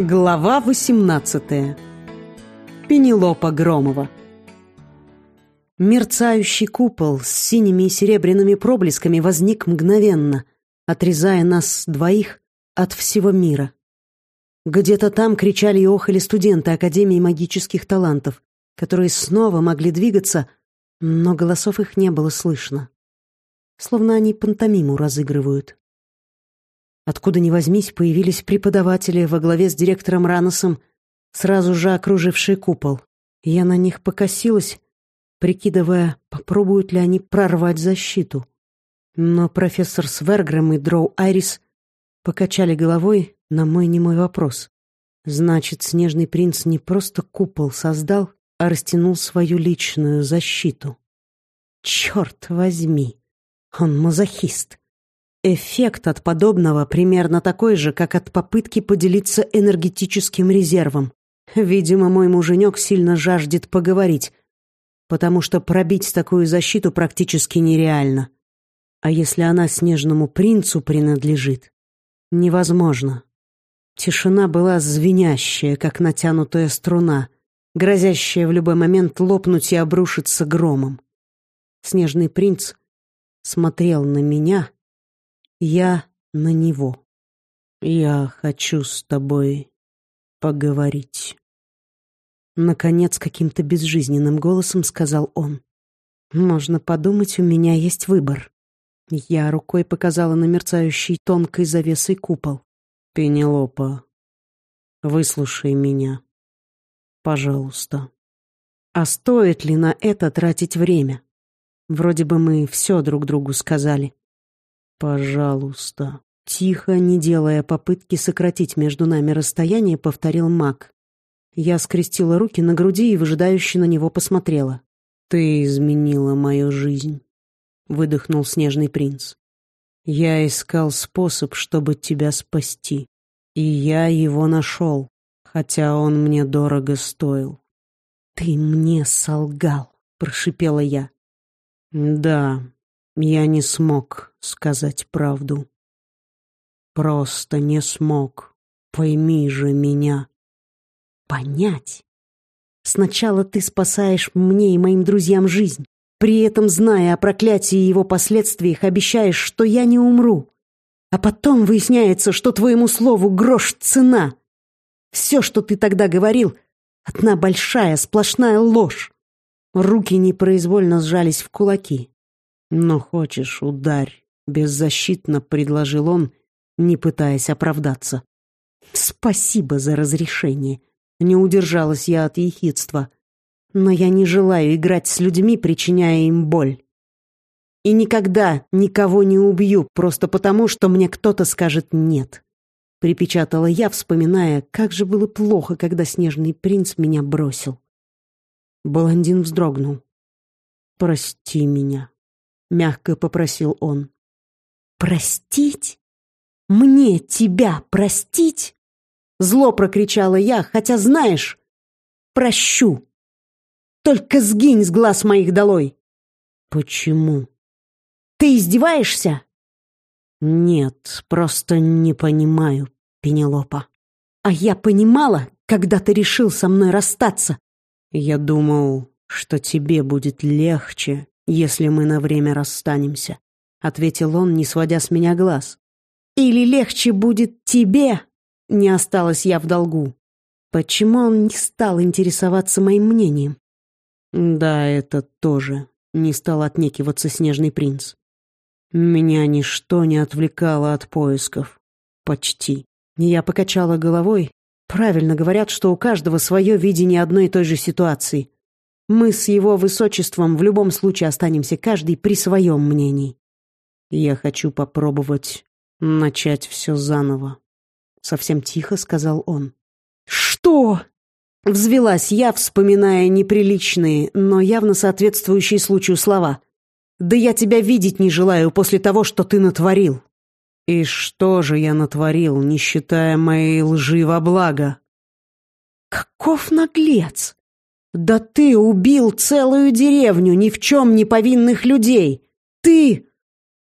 Глава 18. Пенелопа Громова. Мерцающий купол с синими и серебряными проблесками возник мгновенно, отрезая нас двоих от всего мира. Где-то там кричали и охали студенты Академии магических талантов, которые снова могли двигаться, но голосов их не было слышно. Словно они пантомиму разыгрывают. Откуда ни возьмись, появились преподаватели во главе с директором Раносом, сразу же окружившие купол. Я на них покосилась, прикидывая, попробуют ли они прорвать защиту. Но профессор Свергрэм и Дроу Айрис покачали головой на мой немой вопрос. Значит, Снежный принц не просто купол создал, а растянул свою личную защиту. Черт возьми, он мазохист. Эффект от подобного примерно такой же, как от попытки поделиться энергетическим резервом. Видимо, мой муженек сильно жаждет поговорить, потому что пробить такую защиту практически нереально. А если она снежному принцу принадлежит? Невозможно. Тишина была звенящая, как натянутая струна, грозящая в любой момент лопнуть и обрушиться громом. Снежный принц смотрел на меня, я на него. «Я хочу с тобой поговорить». Наконец, каким-то безжизненным голосом сказал он. «Можно подумать, у меня есть выбор». Я рукой показала на мерцающий тонкой завесой купол. «Пенелопа, выслушай меня. Пожалуйста». А стоит ли на это тратить время? Вроде бы мы все друг другу сказали. «Пожалуйста». Тихо, не делая попытки сократить между нами расстояние, повторил маг. Я скрестила руки на груди и выжидающе на него посмотрела. «Ты изменила мою жизнь», — выдохнул снежный принц. «Я искал способ, чтобы тебя спасти, и я его нашел, хотя он мне дорого стоил». «Ты мне солгал», — прошипела я. «Да, я не смог сказать правду. Просто не смог. Пойми же меня. Понять? Сначала ты спасаешь мне и моим друзьям жизнь, при этом, зная о проклятии и его последствиях, обещаешь, что я не умру. А потом выясняется, что твоему слову грош цена. Все, что ты тогда говорил, одна большая сплошная ложь. Руки непроизвольно сжались в кулаки. «Но хочешь, ударь», — беззащитно предложил он, не пытаясь оправдаться. «Спасибо за разрешение», — не удержалась я от ехидства. «Но я не желаю играть с людьми, причиняя им боль. И никогда никого не убью, просто потому, что мне кто-то скажет «нет». Припечатала я, вспоминая, как же было плохо, когда снежный принц меня бросил. Блондин вздрогнул. «Прости меня», — мягко попросил он. «Простить? Мне тебя простить?» Зло прокричала я, хотя знаешь, прощу. Только сгинь с глаз моих долой. Почему? Ты издеваешься? Нет, просто не понимаю, Пенелопа. А я понимала, когда ты решил со мной расстаться. Я думал, что тебе будет легче, если мы на время расстанемся», — ответил он, не сводя с меня глаз. «Или легче будет тебе?» — не осталась я в долгу. Почему он не стал интересоваться моим мнением? «Да, это тоже», — не стал отнекиваться снежный принц. «Меня ничто не отвлекало от поисков. Почти». Я покачала головой. Правильно говорят, что у каждого свое видение одной и той же ситуации. Мы с его высочеством в любом случае останемся каждый при своем мнении. Я хочу попробовать начать все заново. Совсем тихо сказал он. Что? Взвелась я, вспоминая неприличные, но явно соответствующие случаю слова. Да я тебя видеть не желаю после того, что ты натворил. И что же я натворил, не считая моей лжи во благо? Каков наглец! «Да ты убил целую деревню ни в чем не повинных людей! Ты!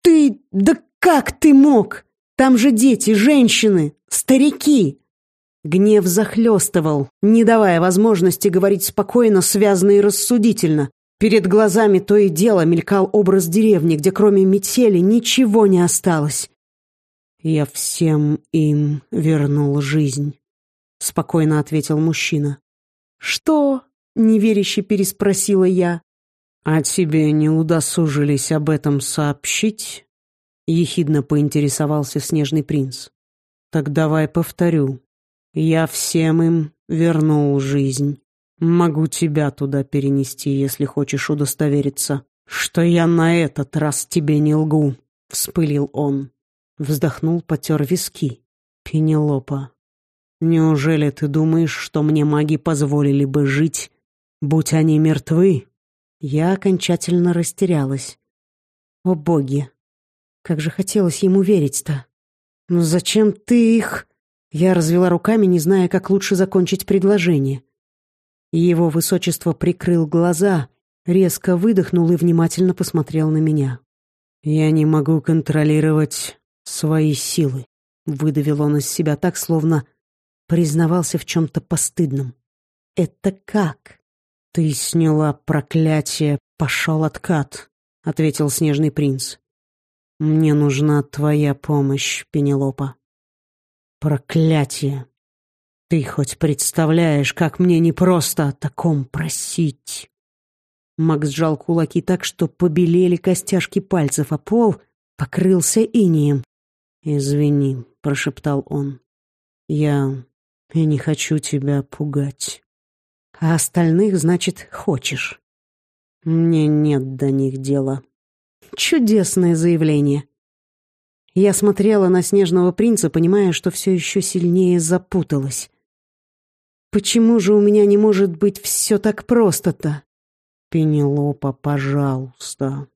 Ты! Да как ты мог? Там же дети, женщины, старики!» Гнев захлестывал, не давая возможности говорить спокойно, связно и рассудительно. Перед глазами то и дело мелькал образ деревни, где кроме метели ничего не осталось. «Я всем им вернул жизнь», — спокойно ответил мужчина. «Что?» — неверяще переспросила я. «А тебе не удосужились об этом сообщить?» — ехидно поинтересовался снежный принц. «Так давай повторю. Я всем им вернул жизнь. Могу тебя туда перенести, если хочешь удостовериться, что я на этот раз тебе не лгу», — вспылил он. Вздохнул, потер виски. «Пенелопа, неужели ты думаешь, что мне маги позволили бы жить, будь они мертвы?» Я окончательно растерялась. «О боги! Как же хотелось ему верить-то! Но зачем ты их...» Я развела руками, не зная, как лучше закончить предложение. Его высочество прикрыл глаза, резко выдохнул и внимательно посмотрел на меня. «Я не могу контролировать свои силы», — выдавил он из себя так, словно признавался в чем-то постыдном. «Это как?» «Ты сняла проклятие, пошел откат», — ответил снежный принц. «Мне нужна твоя помощь, Пенелопа». Проклятие! Ты хоть представляешь, как мне непросто о таком просить? Макс сжал кулаки так, что побелели костяшки пальцев, а пол покрылся инием. «Извини», — прошептал он. «Я... я не хочу тебя пугать. А остальных, значит, хочешь. Мне нет до них дела». Чудесное заявление. Я смотрела на снежного принца, понимая, что все еще сильнее запуталась. Почему же у меня не может быть все так просто-то? Пенелопа, пожалуйста,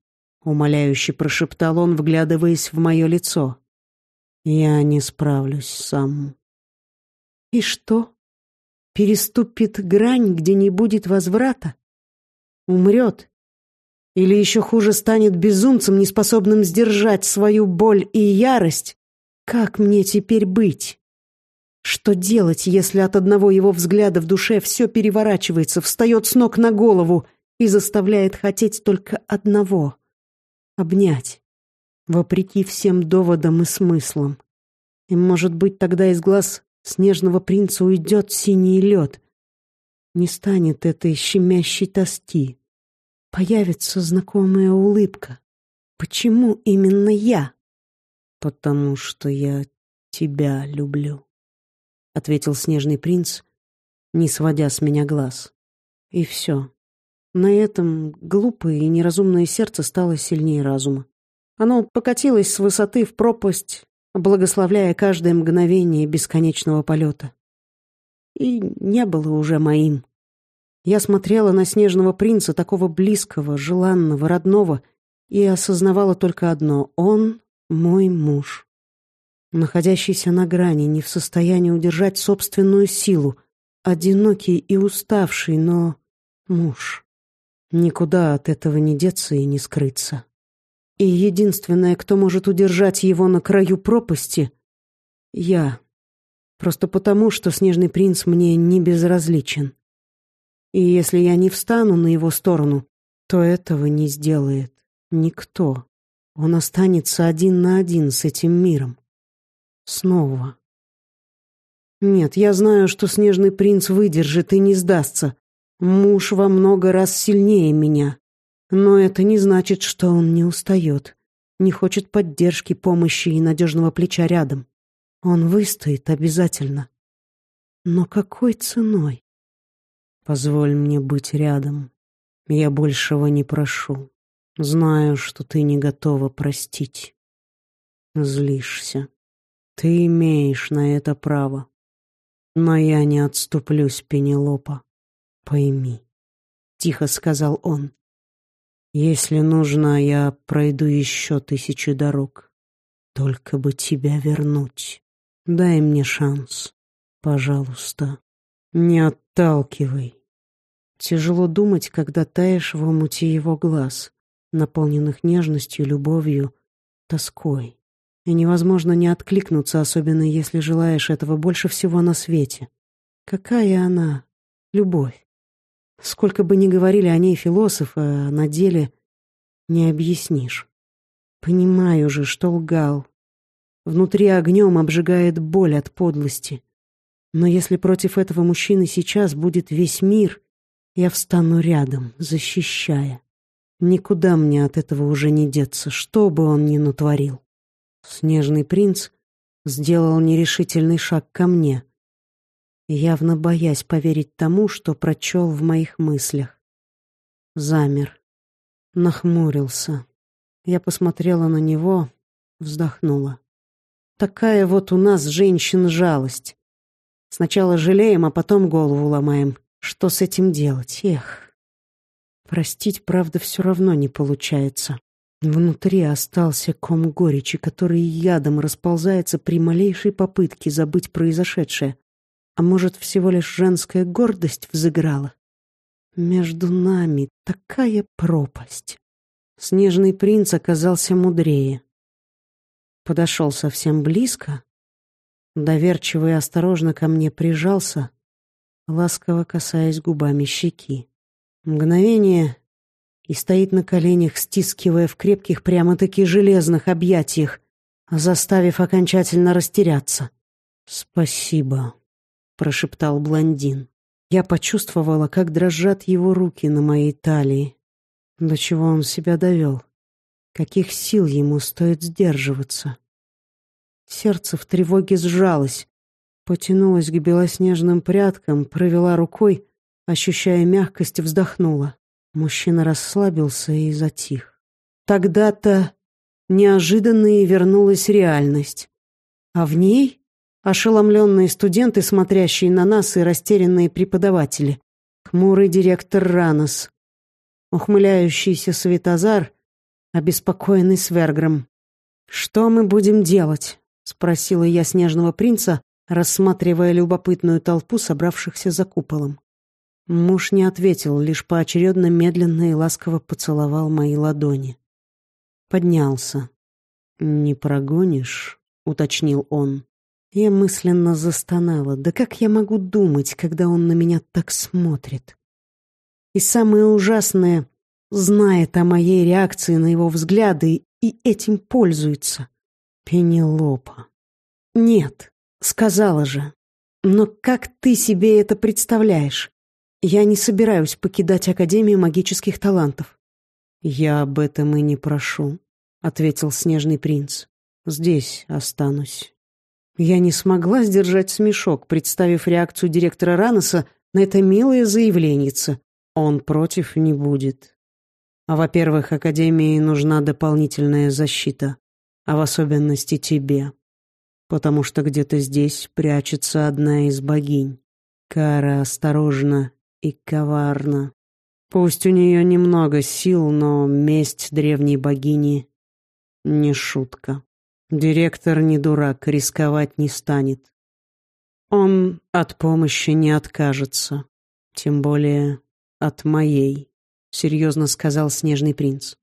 умоляюще прошептал он, вглядываясь в мое лицо. Я не справлюсь сам. И что? Переступит грань, где не будет возврата? Умрет? Или еще хуже станет безумцем, неспособным сдержать свою боль и ярость? Как мне теперь быть? Что делать, если от одного его взгляда в душе все переворачивается, встает с ног на голову и заставляет хотеть только одного — обнять, вопреки всем доводам и смыслам? И, может быть, тогда из глаз снежного принца уйдет синий лед. Не станет этой щемящей тоски, появится знакомая улыбка. Почему именно я? Потому что я тебя люблю, ответил снежный принц, не сводя с меня глаз. И все. На этом глупое и неразумное сердце стало сильнее разума. Оно покатилось с высоты в пропасть, благословляя каждое мгновение бесконечного полета. И не было уже моим. Я смотрела на снежного принца, такого близкого, желанного, родного, и осознавала только одно — он мой муж. Находящийся на грани, не в состоянии удержать собственную силу, одинокий и уставший, но муж. Никуда от этого не деться и не скрыться. И единственное, кто может удержать его на краю пропасти — я. Просто потому, что снежный принц мне не безразличен. И если я не встану на его сторону, то этого не сделает никто. Он останется один на один с этим миром. Снова. Нет, я знаю, что снежный принц выдержит и не сдастся. Муж во много раз сильнее меня. Но это не значит, что он не устает, не хочет поддержки, помощи и надежного плеча рядом. Он выстоит обязательно. Но какой ценой? Позволь мне быть рядом. Я большего не прошу. Знаю, что ты не готова простить. Злишься. Ты имеешь на это право. Но я не отступлюсь, Пенелопа. Пойми, — тихо сказал он. Если нужно, я пройду еще тысячу дорог. Только бы тебя вернуть. Дай мне шанс. Пожалуйста, не отталкивай. Тяжело думать, когда таешь в омуте его глаз, наполненных нежностью, любовью, тоской. И невозможно не откликнуться, особенно если желаешь этого больше всего на свете. Какая она? Любовь. Сколько бы ни говорили о ней философы, а на деле не объяснишь. Понимаю же, что лгал. Внутри огнем обжигает боль от подлости. Но если против этого мужчины сейчас будет весь мир, я встану рядом, защищая. Никуда мне от этого уже не деться, что бы он ни натворил. Снежный принц сделал нерешительный шаг ко мне, явно боясь поверить тому, что прочел в моих мыслях. Замер, нахмурился. Я посмотрела на него, вздохнула. Такая вот у нас, женщин, жалость. Сначала жалеем, а потом голову ломаем. Что с этим делать? Эх. Простить, правда, все равно не получается. Внутри остался ком горечи, который ядом расползается при малейшей попытке забыть произошедшее. А может, всего лишь женская гордость взыграла? Между нами такая пропасть. Снежный принц оказался мудрее. Подошел совсем близко, доверчиво и осторожно ко мне прижался, ласково касаясь губами щеки. Мгновение и стоит на коленях, стискивая в крепких, прямо-таки железных объятиях, заставив окончательно растеряться. «Спасибо», — прошептал блондин. Я почувствовала, как дрожат его руки на моей талии. До чего он себя довел? Каких сил ему стоит сдерживаться? Сердце в тревоге сжалось, потянулась к белоснежным прядкам, провела рукой, ощущая мягкость, вздохнула. Мужчина расслабился и затих. Тогда-то неожиданно и вернулась реальность. А в ней ошеломленные студенты, смотрящие на нас, и растерянные преподаватели. Хмурый директор Ранос, ухмыляющийся Светозар, обеспокоенный Свергром. «Что мы будем делать?» — спросила я снежного принца, рассматривая любопытную толпу, собравшихся за куполом. Муж не ответил, лишь поочередно медленно и ласково поцеловал мои ладони. Поднялся. «Не прогонишь?» — уточнил он. Я мысленно застонала. Да как я могу думать, когда он на меня так смотрит? И самое ужасное, знает о моей реакции на его взгляды и этим пользуется. Пенелопа. Нет, Сказала же. Но как ты себе это представляешь? Я не собираюсь покидать Академию магических талантов. Я об этом и не прошу, ответил снежный принц. Здесь останусь. Я не смогла сдержать смешок, представив реакцию директора Раноса на это милое заявление. Он против не будет. А во-первых, Академии нужна дополнительная защита, а в особенности тебе потому что где-то здесь прячется одна из богинь. Кара осторожна и коварна. Пусть у нее немного сил, но месть древней богини — не шутка. Директор не дурак, рисковать не станет. Он от помощи не откажется, тем более от моей, — серьезно сказал Снежный принц.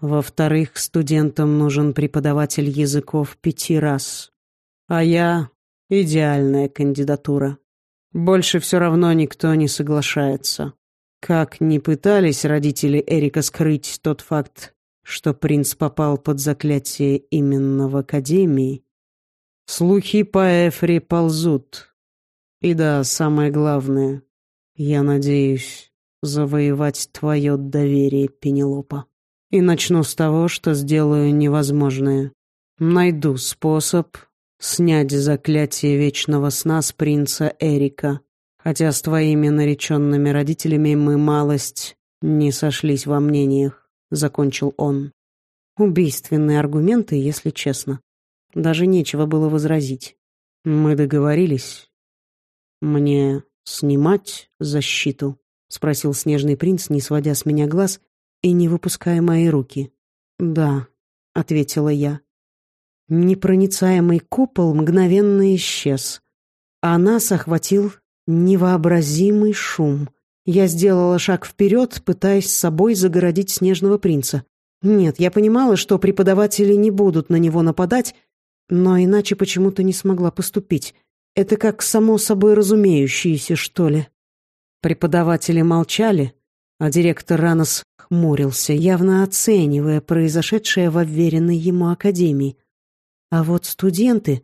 Во-вторых, студентам нужен преподаватель языков пяти раз, а я — идеальная кандидатура. Больше все равно никто не соглашается. Как ни пытались родители Эрика скрыть тот факт, что принц попал под заклятие именно в Академии, слухи по Эфре ползут. И да, самое главное, я надеюсь завоевать твое доверие, Пенелопа. И начну с того, что сделаю невозможное. Найду способ снять заклятие вечного сна с принца Эрика, хотя с твоими нареченными родителями мы малость не сошлись во мнениях», — закончил он. Убийственные аргументы, если честно. Даже нечего было возразить. «Мы договорились. Мне снимать защиту?» — спросил снежный принц, не сводя с меня глаз и не выпуская мои руки. «Да», — ответила я. Непроницаемый купол мгновенно исчез, а нас охватил невообразимый шум. Я сделала шаг вперед, пытаясь с собой загородить снежного принца. Нет, я понимала, что преподаватели не будут на него нападать, но иначе почему-то не смогла поступить. Это как само собой разумеющееся, что ли. Преподаватели молчали, а директор Ранос хмурился, явно оценивая произошедшее в обверенной ему академии. А вот студенты...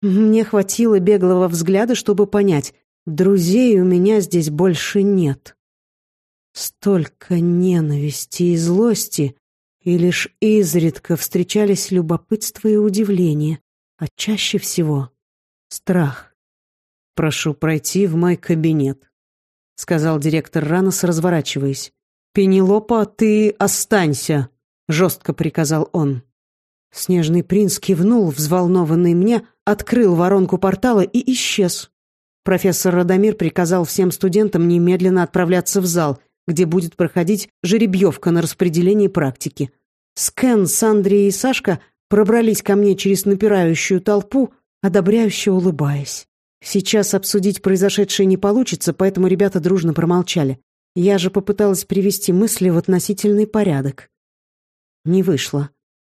Мне хватило беглого взгляда, чтобы понять, друзей у меня здесь больше нет. Столько ненависти и злости, и лишь изредка встречались любопытство и удивление, а чаще всего страх. «Прошу пройти в мой кабинет», — сказал директор Ранос, разворачиваясь. «Пенелопа, ты останься», — жестко приказал он. Снежный принц кивнул, взволнованный мне, открыл воронку портала и исчез. Профессор Радомир приказал всем студентам немедленно отправляться в зал, где будет проходить жеребьевка на распределение практики. Скэн, Сандри и Сашка пробрались ко мне через напирающую толпу, одобряюще улыбаясь. Сейчас обсудить произошедшее не получится, поэтому ребята дружно промолчали. Я же попыталась привести мысли в относительный порядок. Не вышло.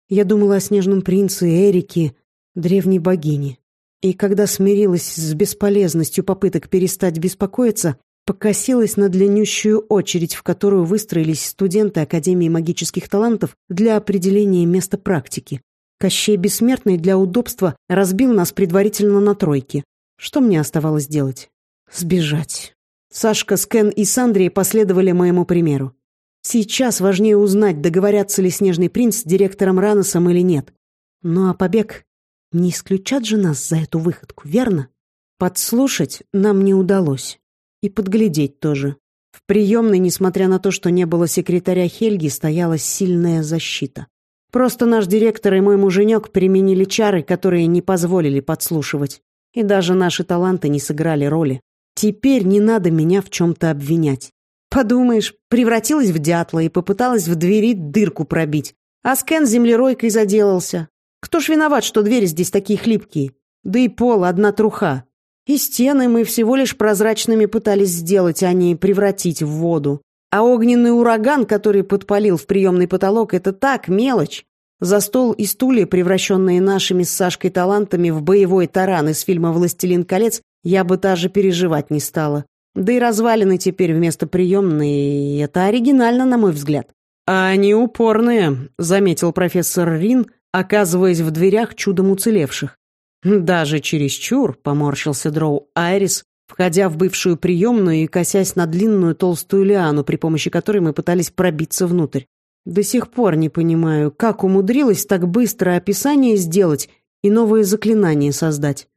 Я думала о снежном принце Эрике, древней богине. И когда смирилась с бесполезностью попыток перестать беспокоиться, покосилась на длиннющую очередь, в которую выстроились студенты Академии магических талантов для определения места практики. Кощей Бессмертный для удобства разбил нас предварительно на тройки. Что мне оставалось делать? Сбежать. Сашка, Скен и Сандрия последовали моему примеру. Сейчас важнее узнать, договорятся ли Снежный принц с директором Раносом или нет. Ну а побег... Не исключат же нас за эту выходку, верно? Подслушать нам не удалось. И подглядеть тоже. В приемной, несмотря на то, что не было секретаря Хельги, стояла сильная защита. Просто наш директор и мой муженек применили чары, которые не позволили подслушивать. И даже наши таланты не сыграли роли. Теперь не надо меня в чем-то обвинять. Подумаешь, превратилась в дятла и попыталась в двери дырку пробить. А Скен землеройкой заделался. Кто ж виноват, что двери здесь такие хлипкие? Да и пол одна труха. И стены мы всего лишь прозрачными пытались сделать, а не превратить в воду. А огненный ураган, который подпалил в приемный потолок, это так, мелочь. За стол и стулья, превращенные нашими с Сашкой талантами в боевой таран из фильма «Властелин колец», я бы даже переживать не стала. Да и развалины теперь вместо приемной, это оригинально, на мой взгляд. «А они упорные», — заметил профессор Рин, оказываясь в дверях чудом уцелевших. «Даже чересчур», — поморщился Дроу Айрис, входя в бывшую приемную и косясь на длинную толстую лиану, при помощи которой мы пытались пробиться внутрь. До сих пор не понимаю, как умудрилась так быстро описание сделать и новые заклинания создать.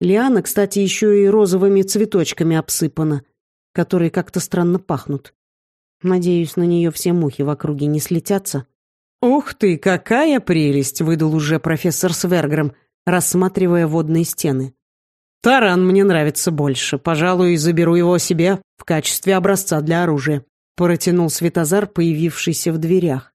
Лиана, кстати, еще и розовыми цветочками обсыпана, которые как-то странно пахнут. Надеюсь, на нее все мухи в округе не слетятся. «Ух ты, какая прелесть!» — выдал уже профессор Свергром, рассматривая водные стены. «Таран мне нравится больше. Пожалуй, заберу его себе в качестве образца для оружия», — протянул Светозар, появившийся в дверях.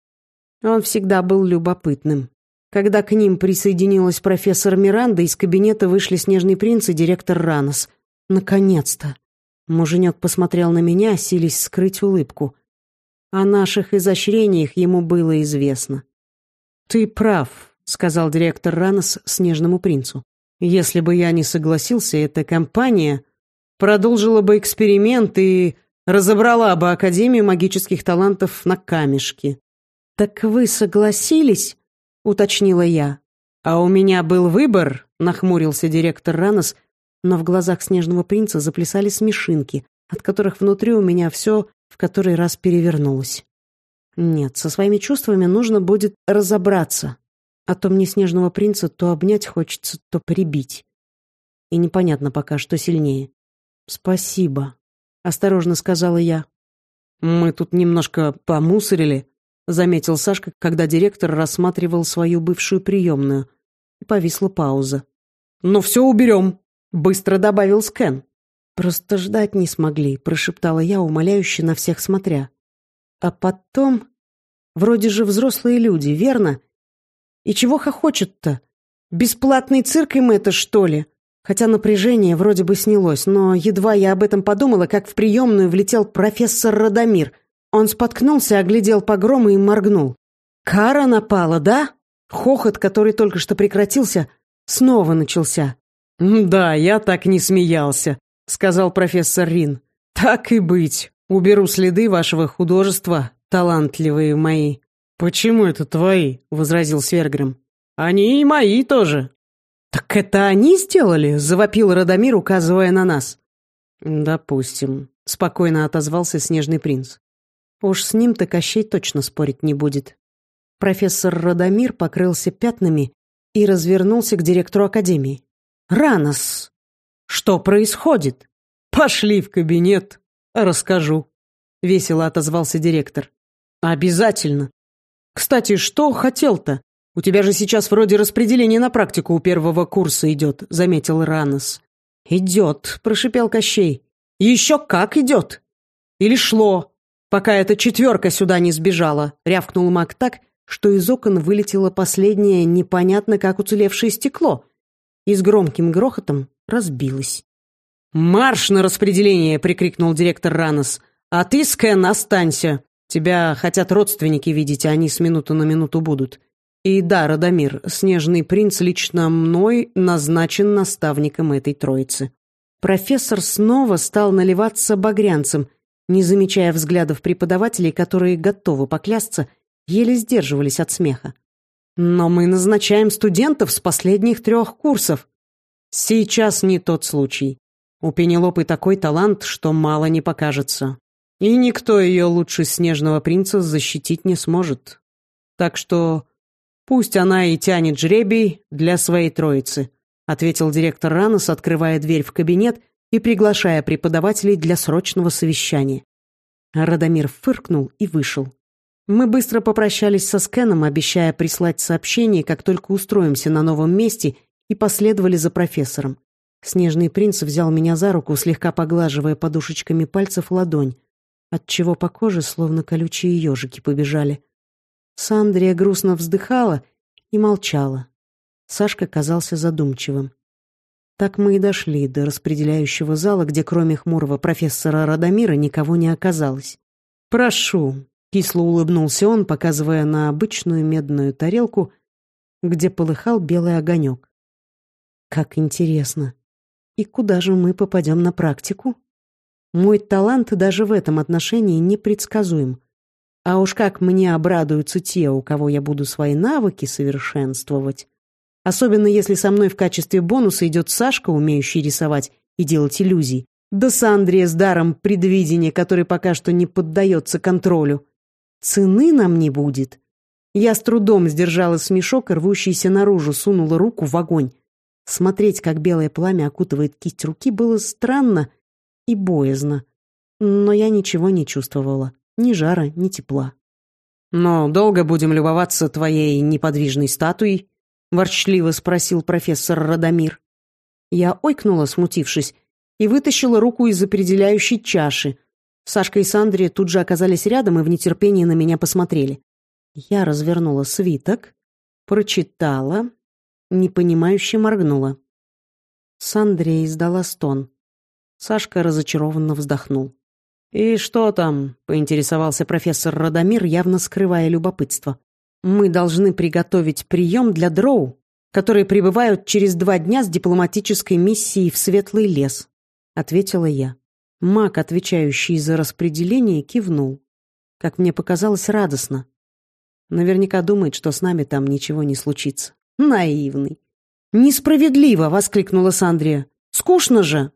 Он всегда был любопытным. Когда к ним присоединилась профессор Миранда, из кабинета вышли Снежный принц и директор Ранос. Наконец-то! Муженек посмотрел на меня, сились скрыть улыбку. О наших изощрениях ему было известно. «Ты прав», — сказал директор Ранос Снежному принцу. «Если бы я не согласился, эта компания продолжила бы эксперимент и разобрала бы Академию магических талантов на камешки». «Так вы согласились?» уточнила я. «А у меня был выбор», — нахмурился директор Ранос, но в глазах Снежного принца заплясали смешинки, от которых внутри у меня все в который раз перевернулось. Нет, со своими чувствами нужно будет разобраться, а то мне Снежного принца то обнять хочется, то прибить. И непонятно пока, что сильнее. «Спасибо», — осторожно сказала я. «Мы тут немножко помусорили», — заметил Сашка, когда директор рассматривал свою бывшую приемную. И повисла пауза. «Но все уберем», — быстро добавил Скэн. «Просто ждать не смогли», — прошептала я, умоляюще на всех смотря. «А потом... Вроде же взрослые люди, верно? И чего хохочут-то? Бесплатный цирк им это, что ли?» Хотя напряжение вроде бы снялось, но едва я об этом подумала, как в приемную влетел профессор Радомир — он споткнулся, оглядел погромы и моргнул. «Кара напала, да?» Хохот, который только что прекратился, снова начался. «Да, я так не смеялся», — сказал профессор Рин. «Так и быть. Уберу следы вашего художества, талантливые мои». «Почему это твои?» — возразил Свергрем. «Они и мои тоже». «Так это они сделали?» — завопил Радомир, указывая на нас. «Допустим», — спокойно отозвался Снежный принц. «Уж с ним-то Кощей точно спорить не будет». Профессор Радомир покрылся пятнами и развернулся к директору академии. «Ранос! Что происходит?» «Пошли в кабинет, расскажу», — весело отозвался директор. «Обязательно. Кстати, что хотел-то? У тебя же сейчас вроде распределение на практику у первого курса идет», — заметил Ранос. «Идет», — прошипел Кощей. «Еще как идет!» «Или шло, пока эта четверка сюда не сбежала», — рявкнул маг так, что из окон вылетело последнее непонятно как уцелевшее стекло и с громким грохотом разбилось. «Марш на распределение!» — прикрикнул директор Ранос. «А ты, Скэн, останься. Тебя хотят родственники видеть, а они с минуты на минуту будут. И да, Радомир, Снежный принц лично мной назначен наставником этой троицы». Профессор снова стал наливаться багрянцем, не замечая взглядов преподавателей, которые готовы поклясться, еле сдерживались от смеха. «Но мы назначаем студентов с последних трех курсов. Сейчас не тот случай. У Пенелопы такой талант, что мало не покажется. И никто ее лучше Снежного принца защитить не сможет. Так что пусть она и тянет жребий для своей троицы», ответил директор Ранос, открывая дверь в кабинет и приглашая преподавателей для срочного совещания. Радомир фыркнул и вышел. Мы быстро попрощались со Скеном, обещая прислать сообщение, как только устроимся на новом месте, и последовали за профессором. Снежный принц взял меня за руку, слегка поглаживая подушечками пальцев ладонь, отчего по коже словно колючие ежики побежали. Сандрия грустно вздыхала и молчала. Сашка казался задумчивым. Так мы и дошли до распределяющего зала, где кроме хмурого профессора Радомира никого не оказалось. «Прошу», Кисло улыбнулся он, показывая на обычную медную тарелку, где полыхал белый огонек. Как интересно. И куда же мы попадем на практику? Мой талант даже в этом отношении непредсказуем. А уж как мне обрадуются те, у кого я буду свои навыки совершенствовать. Особенно если со мной в качестве бонуса идет Сашка, умеющий рисовать и делать иллюзии, да Сандрия с даром предвидения, который пока что не поддается контролю. Цены нам не будет. Я с трудом сдержала смешок, рвущийся наружу, сунула руку в огонь. Смотреть, как белое пламя окутывает кисть руки, было странно и боязно. Но я ничего не чувствовала. Ни жара, ни тепла. «Но долго будем любоваться твоей неподвижной статуей?» — ворчливо спросил профессор Радомир. Я ойкнула, смутившись, и вытащила руку из определяющей чаши, Сашка и Сандри тут же оказались рядом и в нетерпении на меня посмотрели. Я развернула свиток, прочитала, непонимающе моргнула. Сандрия издала стон. Сашка разочарованно вздохнул. «И что там?» — поинтересовался профессор Радомир, явно скрывая любопытство. «Мы должны приготовить прием для дроу, которые прибывают через два дня с дипломатической миссией в Светлый лес», — ответила я. Маг, отвечающий за распределение, кивнул. Как мне показалось, радостно. Наверняка думает, что с нами там ничего не случится. Наивный. «Несправедливо!» — воскликнула Сандрия. «Скучно же!»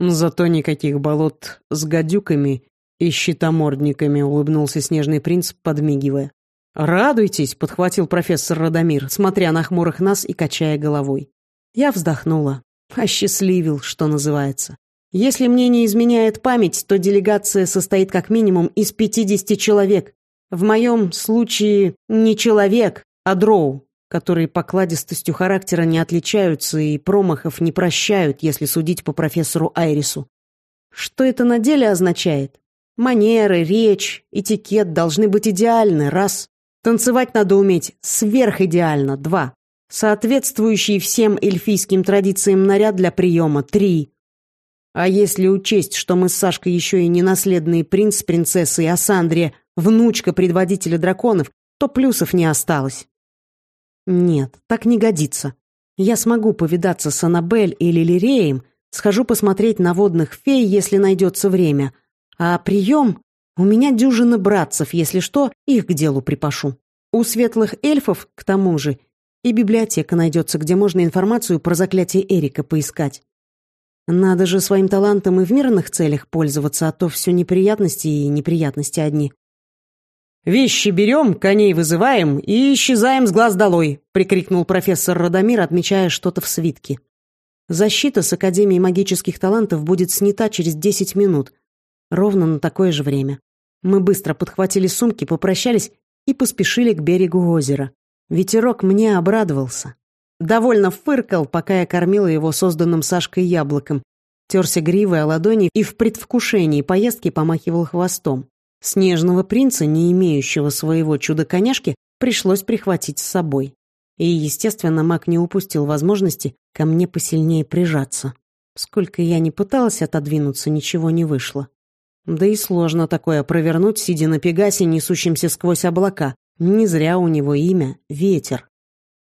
«Зато никаких болот с гадюками и щитомордниками», — улыбнулся снежный принц, подмигивая. «Радуйтесь!» — подхватил профессор Радомир, смотря на хмурых нас и качая головой. Я вздохнула. Осчастливил, что называется. Если мне не изменяет память, то делегация состоит как минимум из 50 человек. В моем случае не человек, а дроу, которые покладистостью характера не отличаются и промахов не прощают, если судить по профессору Айрису. Что это на деле означает? Манеры, речь, этикет должны быть идеальны, раз. Танцевать надо уметь сверхидеально, два. Соответствующий всем эльфийским традициям наряд для приема, три. А если учесть, что мы с Сашкой еще и не наследный принц с принцессой, а Сандрия — внучка предводителя драконов, то плюсов не осталось. Нет, так не годится. Я смогу повидаться с Аннабель или Лиреем, схожу посмотреть на водных фей, если найдется время. А прием... У меня дюжина братцев, если что, их к делу припашу. У светлых эльфов, к тому же, и библиотека найдется, где можно информацию про заклятие Эрика поискать. Надо же своим талантом и в мирных целях пользоваться, а то все неприятности и неприятности одни. «Вещи берем, коней вызываем и исчезаем с глаз долой!» — прикрикнул профессор Радомир, отмечая что-то в свитке. «Защита с Академией магических талантов будет снята через десять минут, ровно на такое же время. Мы быстро подхватили сумки, попрощались и поспешили к берегу озера. Ветерок мне обрадовался. Довольно фыркал, пока я кормила его созданным Сашкой яблоком, терся гривой о ладони и в предвкушении поездки помахивал хвостом. Снежного принца, не имеющего своего чудо-коняшки, пришлось прихватить с собой. И, естественно, маг не упустил возможности ко мне посильнее прижаться. Сколько я ни пыталась отодвинуться, ничего не вышло. Да и сложно такое провернуть, сидя на Пегасе, несущемся сквозь облака. Не зря у него имя — Ветер.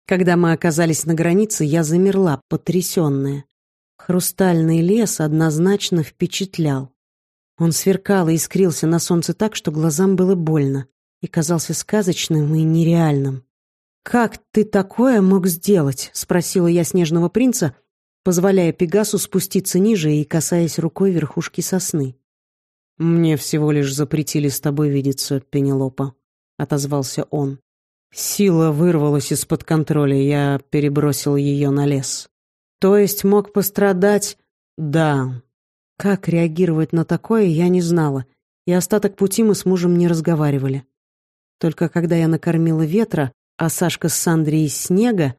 Когда мы оказались на границе, я замерла, потрясенная. Хрустальный лес однозначно впечатлял. Он сверкал и искрился на солнце так, что глазам было больно, и казался сказочным и нереальным. «Как ты такое мог сделать?» — спросила я снежного принца, позволяя Пегасу спуститься ниже и касаясь рукой верхушки сосны. «Мне всего лишь запретили с тобой видеться, Пенелопа», — отозвался он. Сила вырвалась из-под контроля, я перебросил ее на лес. То есть мог пострадать? Да, как реагировать на такое, я не знала, и остаток пути мы с мужем не разговаривали. Только когда я накормила ветра, а Сашка с Сандрией снега,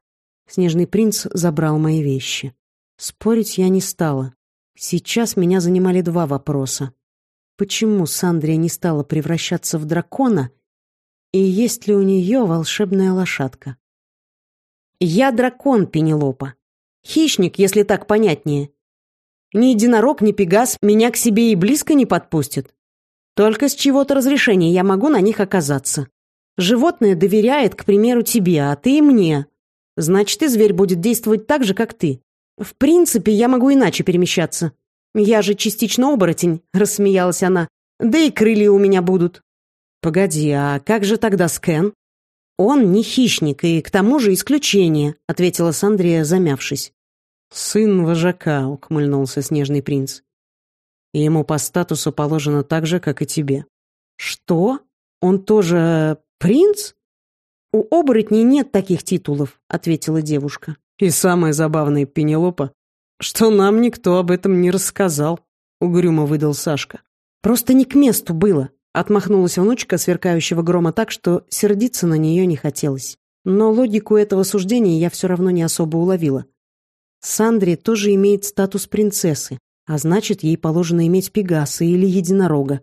снежный принц забрал мои вещи. Спорить я не стала. Сейчас меня занимали два вопроса. Почему Сандрия не стала превращаться в дракона, и есть ли у нее волшебная лошадка? «Я дракон, Пенелопа. Хищник, если так понятнее. Ни единорог, ни пегас меня к себе и близко не подпустят. Только с чего-то разрешения я могу на них оказаться. Животное доверяет, к примеру, тебе, а ты и мне. Значит, и зверь будет действовать так же, как ты. В принципе, я могу иначе перемещаться. Я же частично оборотень, рассмеялась она. Да и крылья у меня будут. Погоди, а как же тогда Скэн? Он не хищник и к тому же исключение, ответила Сандрия, замявшись. «Сын вожака», — ухмыльнулся снежный принц. Ему по статусу положено так же, как и тебе. «Что? Он тоже принц?» «У оборотней нет таких титулов», — ответила девушка. «И самое забавное, Пенелопа, что нам никто об этом не рассказал», — угрюмо выдал Сашка. «Просто не к месту было», — отмахнулась внучка сверкающего грома так, что сердиться на нее не хотелось. Но логику этого суждения я все равно не особо уловила. Сандри тоже имеет статус принцессы, а значит, ей положено иметь пегаса или единорога.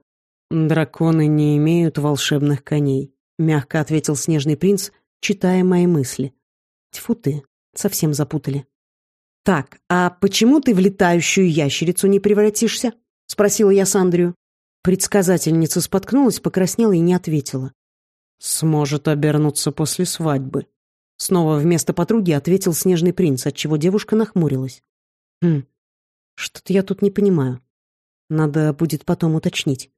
«Драконы не имеют волшебных коней», — мягко ответил снежный принц, читая мои мысли. «Тьфу ты, совсем запутали». «Так, а почему ты в летающую ящерицу не превратишься?» — спросила я Сандрию. Предсказательница споткнулась, покраснела и не ответила. «Сможет обернуться после свадьбы», Снова вместо подруги ответил снежный принц, отчего девушка нахмурилась. Хм, что-то я тут не понимаю. Надо будет потом уточнить.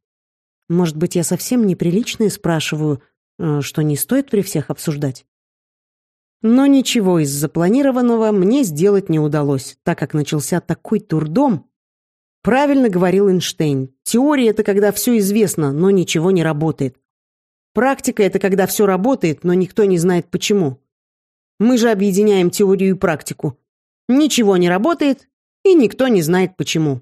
Может быть, я совсем неприличное спрашиваю, э, что не стоит при всех обсуждать? Но ничего из запланированного мне сделать не удалось, так как начался такой турдом. Правильно говорил Эйнштейн. Теория — это когда все известно, но ничего не работает. Практика — это когда все работает, но никто не знает почему. Мы же объединяем теорию и практику. Ничего не работает, и никто не знает почему.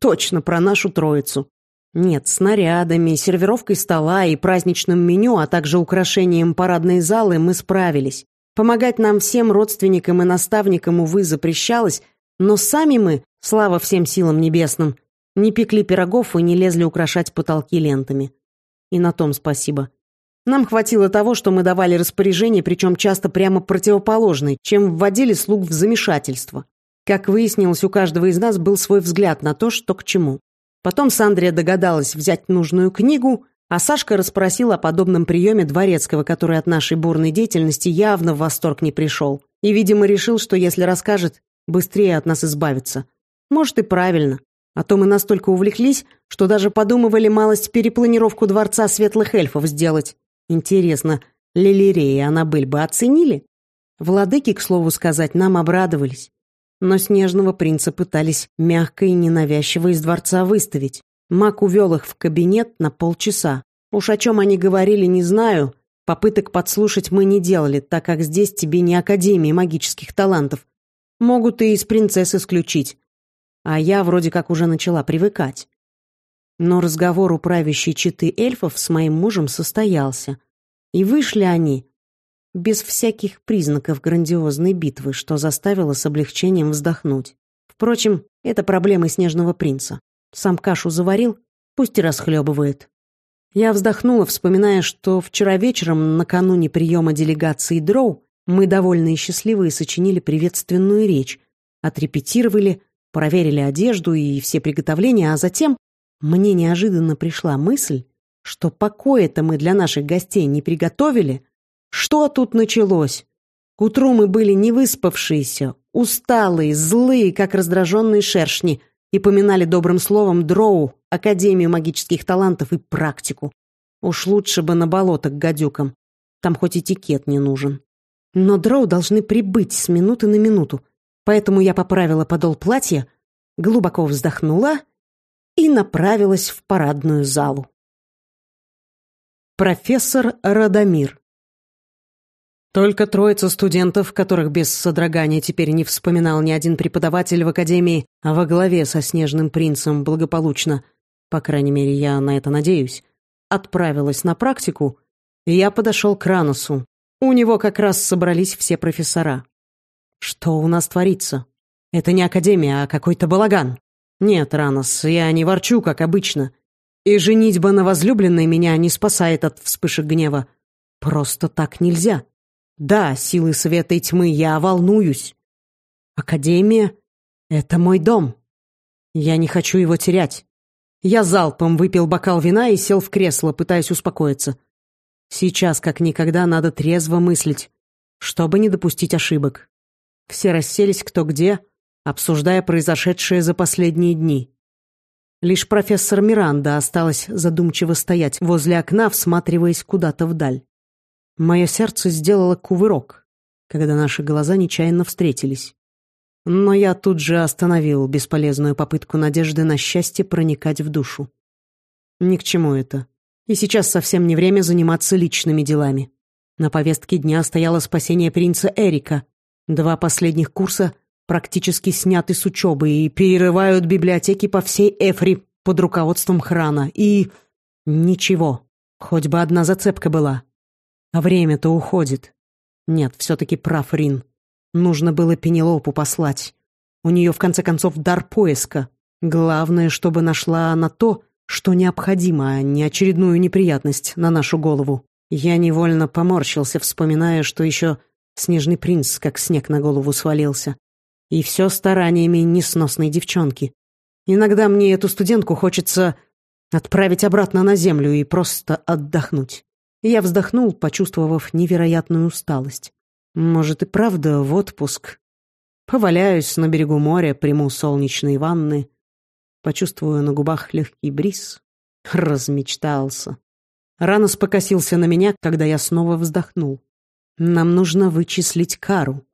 Точно про нашу троицу. Нет, снарядами, сервировкой стола и праздничным меню, а также украшением парадной залы мы справились. Помогать нам всем родственникам и наставникам, увы, запрещалось, но сами мы, слава всем силам небесным, не пекли пирогов и не лезли украшать потолки лентами. И на том спасибо. Нам хватило того, что мы давали распоряжения, причем часто прямо противоположные, чем вводили слуг в замешательство. Как выяснилось, у каждого из нас был свой взгляд на то, что к чему. Потом Сандрия догадалась взять нужную книгу, А Сашка расспросил о подобном приеме дворецкого, который от нашей бурной деятельности явно в восторг не пришел. И, видимо, решил, что если расскажет, быстрее от нас избавится. Может, и правильно. А то мы настолько увлеклись, что даже подумывали малость перепланировку дворца светлых эльфов сделать. Интересно, Лилирея и Аннабель бы оценили? Владыки, к слову сказать, нам обрадовались. Но снежного принца пытались мягко и ненавязчиво из дворца выставить. Мак увел их в кабинет на полчаса. Уж о чем они говорили, не знаю. Попыток подслушать мы не делали, так как здесь тебе не Академия магических талантов. Могут и из принцесс исключить. А я вроде как уже начала привыкать. Но разговор у правящей четы эльфов с моим мужем состоялся. И вышли они без всяких признаков грандиозной битвы, что заставило с облегчением вздохнуть. Впрочем, это проблемы Снежного принца. Сам кашу заварил, пусть и расхлебывает. Я вздохнула, вспоминая, что вчера вечером, накануне приема делегации Дроу, мы довольны и счастливые сочинили приветственную речь, отрепетировали, проверили одежду и все приготовления, а затем мне неожиданно пришла мысль, что покоя-то мы для наших гостей не приготовили, что тут началось? К утру мы были невыспавшиеся, усталые, злые, как раздраженные шершни, и поминали добрым словом Дроу, Академию магических талантов и практику. Уж лучше бы на болото к гадюкам. Там хоть этикет не нужен. Но Дроу должны прибыть с минуты на минуту, поэтому я поправила подол платья, глубоко вздохнула и направилась в парадную залу. Профессор Радомир только троица студентов, которых без содрогания теперь не вспоминал ни один преподаватель в академии, а во главе со снежным принцем благополучно, по крайней мере, я на это надеюсь, отправилась на практику, я подошел к Раносу. У него как раз собрались все профессора. Что у нас творится? Это не академия, а какой-то балаган. Нет, Ранос, я не ворчу, как обычно. И женитьба на возлюбленной меня не спасает от вспышек гнева. Просто так нельзя. Да, силы света и тьмы, я волнуюсь. Академия — это мой дом. Я не хочу его терять. Я залпом выпил бокал вина и сел в кресло, пытаясь успокоиться. Сейчас, как никогда, надо трезво мыслить, чтобы не допустить ошибок. Все расселись кто где, обсуждая произошедшее за последние дни. Лишь профессор Миранда осталась задумчиво стоять возле окна, всматриваясь куда-то вдаль. Мое сердце сделало кувырок, когда наши глаза нечаянно встретились. Но я тут же остановил бесполезную попытку надежды на счастье проникать в душу. Ни к чему это. И сейчас совсем не время заниматься личными делами. На повестке дня стояло спасение принца Эрика. Два последних курса практически сняты с учебы и перерывают библиотеки по всей Эфри под руководством Храна. И... ничего. Хоть бы одна зацепка была. А время-то уходит. Нет, все-таки прав Рин. Нужно было Пенелопу послать. У нее, в конце концов, дар поиска. Главное, чтобы нашла она то, что необходимо, а не очередную неприятность на нашу голову. Я невольно поморщился, вспоминая, что еще снежный принц как снег на голову свалился. И все стараниями несносной девчонки. Иногда мне эту студентку хочется отправить обратно на землю и просто отдохнуть. Я вздохнул, почувствовав невероятную усталость. Может и правда в отпуск. Поваляюсь на берегу моря, приму солнечные ванны. Почувствую на губах легкий бриз. Размечтался. Ранос покосился на меня, когда я снова вздохнул. Нам нужно вычислить Кару.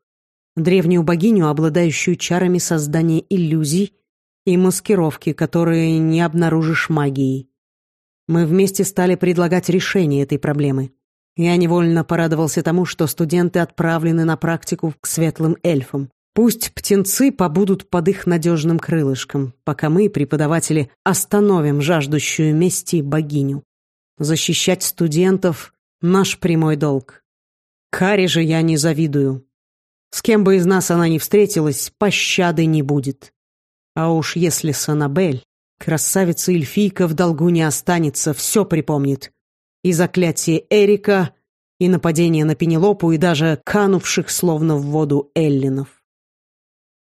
Древнюю богиню, обладающую чарами создания иллюзий и маскировки, которые не обнаружишь магией. Мы вместе стали предлагать решение этой проблемы. Я невольно порадовался тому, что студенты отправлены на практику к светлым эльфам. Пусть птенцы побудут под их надежным крылышком, пока мы, преподаватели, остановим жаждущую мести богиню. Защищать студентов — наш прямой долг. Каре же я не завидую. С кем бы из нас она ни встретилась, пощады не будет. А уж если с Аннабель... Красавица эльфийка в долгу не останется, все припомнит. И заклятие Эрика, и нападение на Пенелопу, и даже канувших словно в воду эллинов.